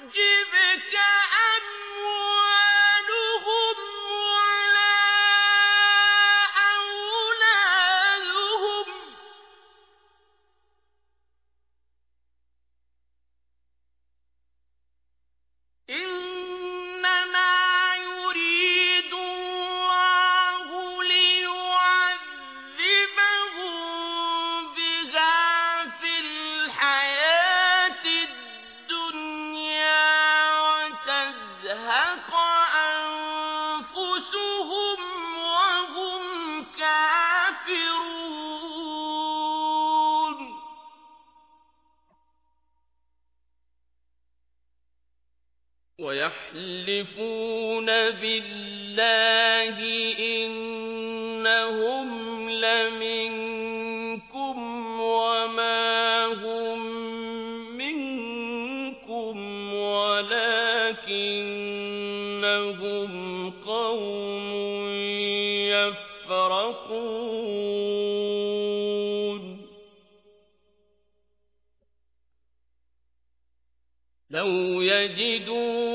تعجبك ويحلفون بالله إنهم لمنكم وما هم منكم ولكنهم قوم يفرقون. لو يجدون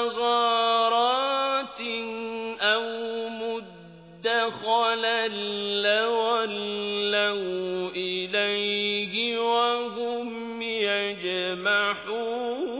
أو مغارات أو مدخلا لولوا إليه وهم يجمحون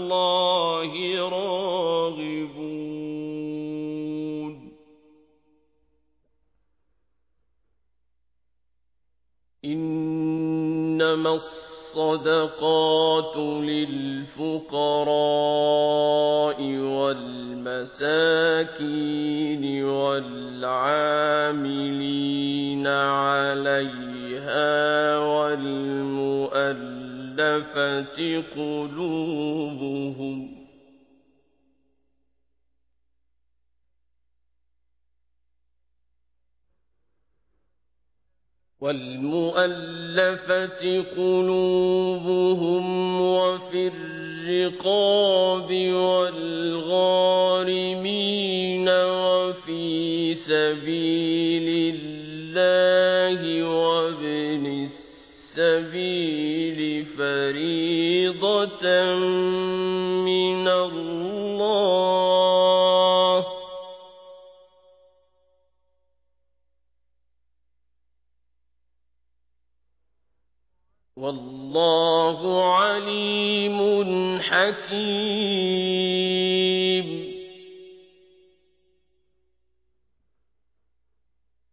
إنما الصدقات للفقراء والمساكين والعاملين عليها والمؤلفة قلوبهم والمؤلفة قلوبهم وفي الرقاب والغارمين وفي سبيل الله وابن السبيل فريضة من الله والله عليم حكيم.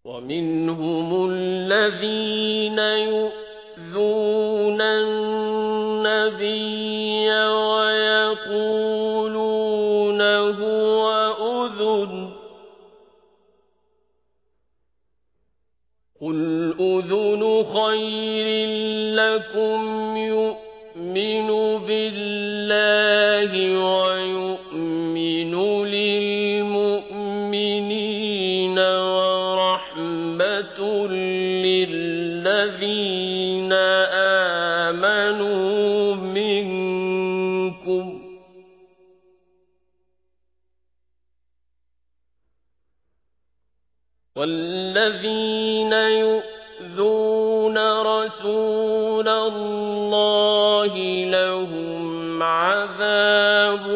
ومنهم الذين يؤذون النبي ويقولون هو أذن. قل أذن خير لكم يؤمن بالله ويؤمن للمؤمنين ورحمة للذين آمنوا منكم والذين يؤذون رسول الله لهم عذاب